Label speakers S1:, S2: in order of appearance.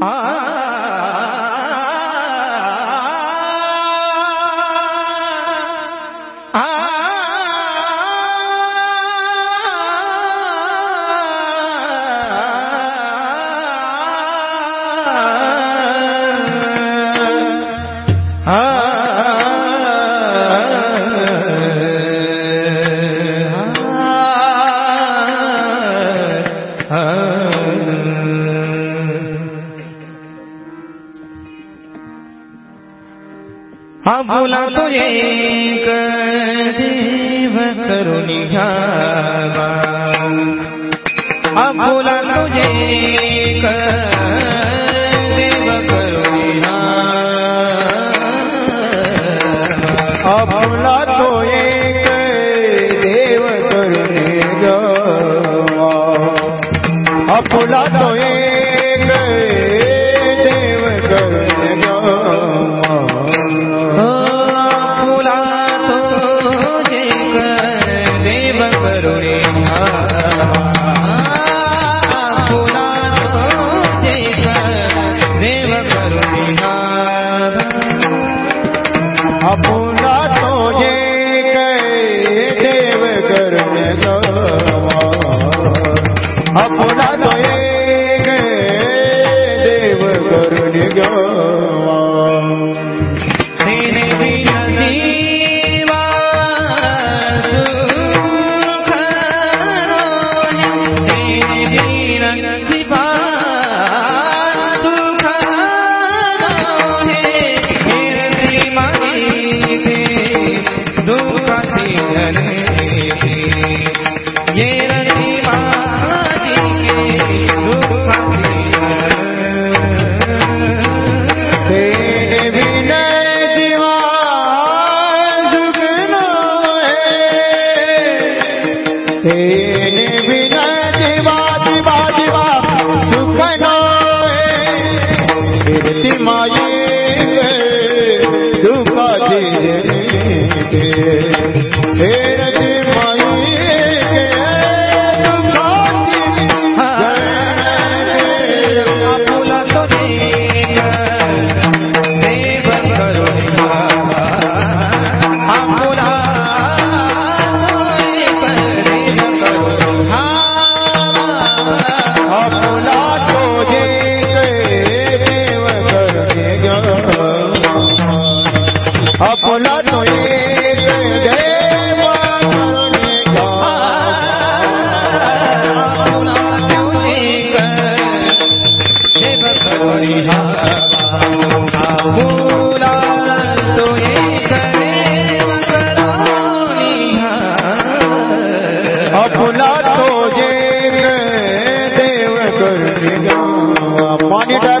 S1: 啊啊 अबुला तुझे देव करुणी अबुला तुझे कर अपना देव करुणा
S2: अपूर्णा तो ये गए देव करुणे
S1: तो। अपूर्णा तो
S2: ये गए देव करुणे
S1: गो
S2: तेरे बिना जीवा जीवा जीवा सुख
S1: monitor.